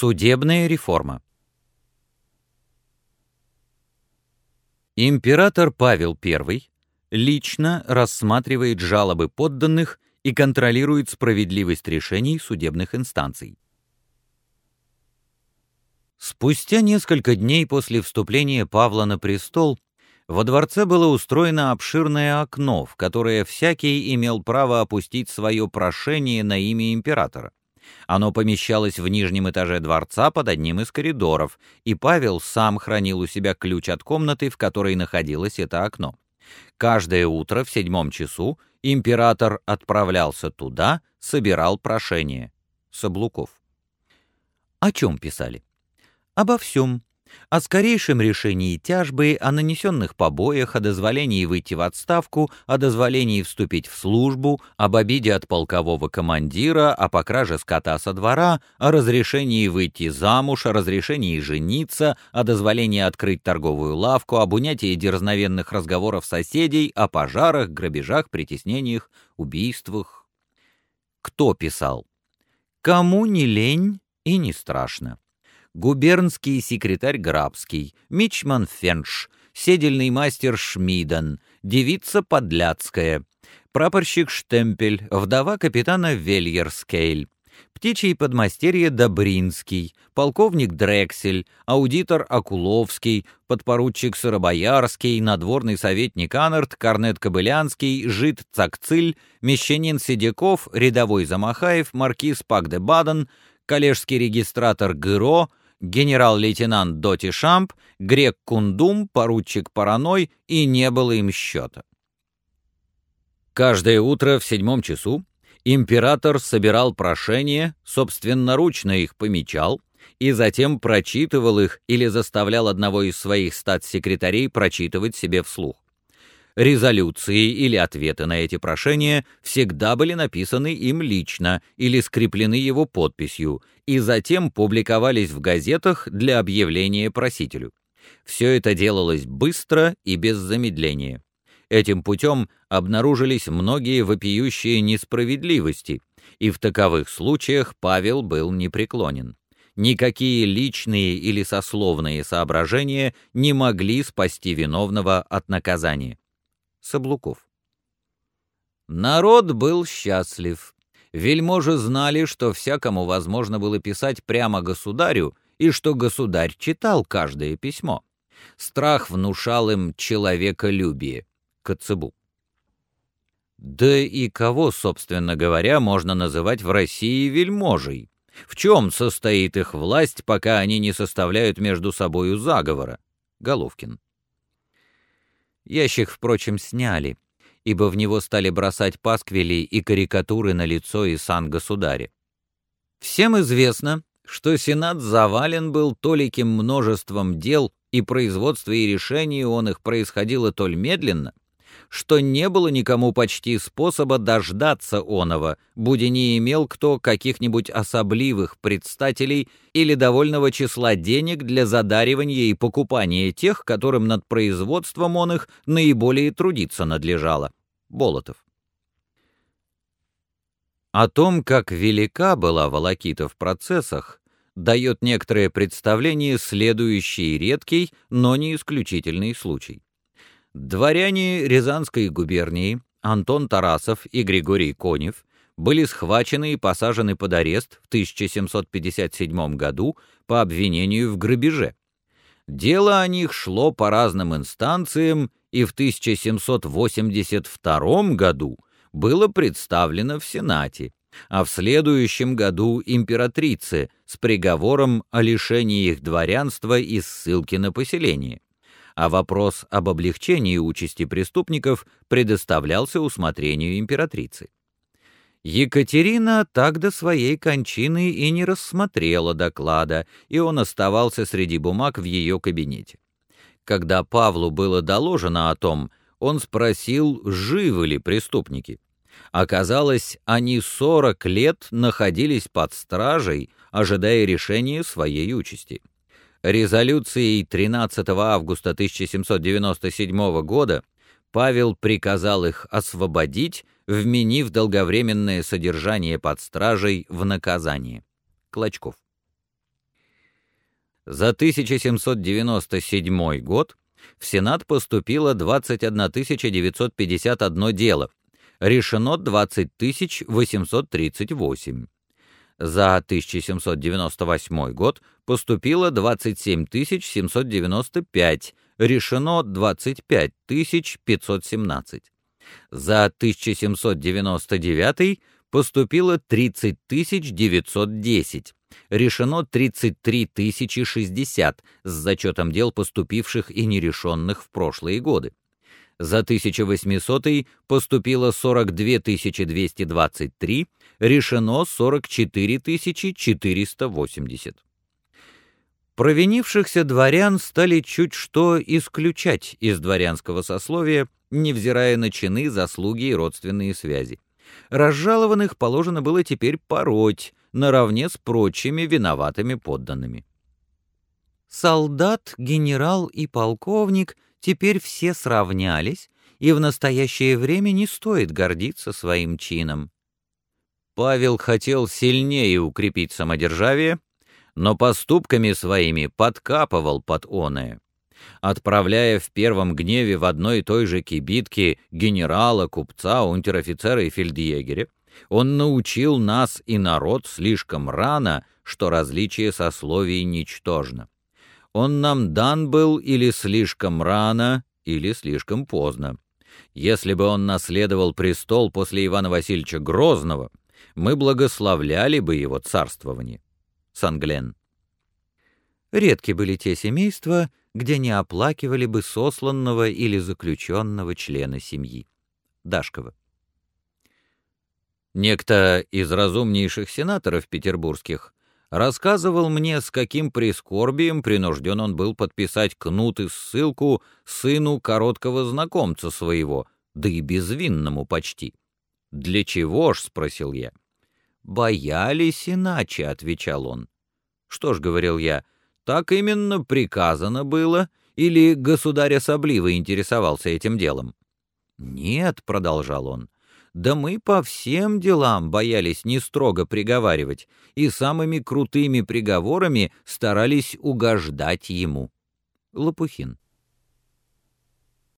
Судебная реформа Император Павел I лично рассматривает жалобы подданных и контролирует справедливость решений судебных инстанций. Спустя несколько дней после вступления Павла на престол во дворце было устроено обширное окно, в которое всякий имел право опустить свое прошение на имя императора. Оно помещалось в нижнем этаже дворца под одним из коридоров, и Павел сам хранил у себя ключ от комнаты, в которой находилось это окно. Каждое утро в седьмом часу император отправлялся туда, собирал прошение. Соблуков. О чем писали? Обо всем о скорейшем решении тяжбы, о нанесенных побоях, о дозволении выйти в отставку, о дозволении вступить в службу, об обиде от полкового командира, о покраже скота со двора, о разрешении выйти замуж, о разрешении жениться, о дозволении открыть торговую лавку, об унятии дерзновенных разговоров соседей, о пожарах, грабежах, притеснениях, убийствах. Кто писал? Кому не лень и не страшно губернский секретарь Грабский, мичман Фенш, седельный мастер Шмиден, девица Подляцкая, прапорщик Штемпель, вдова капитана Вельерскейль, птичий подмастерье Добринский, полковник Дрексель, аудитор Акуловский, подпоручик Сыробоярский, надворный советник Анарт, корнет Кобылянский, жид Цакциль, мещанин Сидяков, рядовой Замахаев, маркиз Пак-де-Баден, коллежский регистратор Гыро, генерал-лейтенант Доти Шамп, грек Кундум, поручик Параной, и не было им счета. Каждое утро в седьмом часу император собирал прошения, собственноручно их помечал, и затем прочитывал их или заставлял одного из своих статс-секретарей прочитывать себе вслух. Резолюции или ответы на эти прошения всегда были написаны им лично или скреплены его подписью, и затем публиковались в газетах для объявления просителю. Все это делалось быстро и без замедления. Этим путем обнаружились многие вопиющие несправедливости, и в таковых случаях Павел был непреклонен. Никакие личные или сословные соображения не могли спасти виновного от наказания. Соблуков. Народ был счастлив. Вельможи знали, что всякому возможно было писать прямо государю, и что государь читал каждое письмо. Страх внушал им человеколюбие. Коцебу. Да и кого, собственно говоря, можно называть в России вельможей? В чем состоит их власть, пока они не составляют между собою заговора? Головкин. Ящик, впрочем, сняли, ибо в него стали бросать пасквили и карикатуры на лицо и сан государя. Всем известно, что Сенат завален был толиким множеством дел, и производство и решение он их происходило толь медленно, что не было никому почти способа дождаться оного, будь не имел кто каких-нибудь особливых предстателей или довольного числа денег для задаривания и покупания тех, которым над производством он их наиболее трудиться надлежало. Болотов. О том, как велика была волокита в процессах, дает некоторое представление следующий редкий, но не исключительный случай. Дворяне Рязанской губернии Антон Тарасов и Григорий Конев были схвачены и посажены под арест в 1757 году по обвинению в грабеже. Дело о них шло по разным инстанциям и в 1782 году было представлено в Сенате, а в следующем году императрице с приговором о лишении их дворянства и ссылки на поселение а вопрос об облегчении участи преступников предоставлялся усмотрению императрицы. Екатерина так до своей кончины и не рассмотрела доклада, и он оставался среди бумаг в ее кабинете. Когда Павлу было доложено о том, он спросил, живы ли преступники. Оказалось, они 40 лет находились под стражей, ожидая решения своей участи резолюцией 13 августа 1797 года Павел приказал их освободить, вменив долговременное содержание под стражей в наказание. Клочков. За 1797 год в Сенат поступило 21 951 дело, решено 20 838. За 1798 год поступило 27 795, решено 25 517. За 1799 поступило 30 910, решено 33 060 с зачетом дел, поступивших и нерешенных в прошлые годы. За 1800 поступило 42 223, решено 44 480. Провинившихся дворян стали чуть что исключать из дворянского сословия, невзирая на чины, заслуги и родственные связи. Разжалованных положено было теперь пороть, наравне с прочими виноватыми подданными. Солдат, генерал и полковник теперь все сравнялись, и в настоящее время не стоит гордиться своим чином. Павел хотел сильнее укрепить самодержавие, но поступками своими подкапывал под оное. Отправляя в первом гневе в одной и той же кибитке генерала, купца, унтер-офицера и фельдъегеря, он научил нас и народ слишком рано, что различие сословий ничтожно. Он нам дан был или слишком рано, или слишком поздно. Если бы он наследовал престол после Ивана Васильевича Грозного, мы благословляли бы его царствование. Санглен. Редки были те семейства, где не оплакивали бы сосланного или заключенного члена семьи. Дашкова. Некто из разумнейших сенаторов петербургских рассказывал мне, с каким прискорбием принужден он был подписать кнут и ссылку сыну короткого знакомца своего, да и безвинному почти. «Для чего ж?» — спросил я. «Боялись иначе», — отвечал он. «Что ж», — говорил я, — «так именно приказано было, или государь особливо интересовался этим делом?» «Нет», — продолжал он, — «да мы по всем делам боялись не строго приговаривать, и самыми крутыми приговорами старались угождать ему». Лопухин.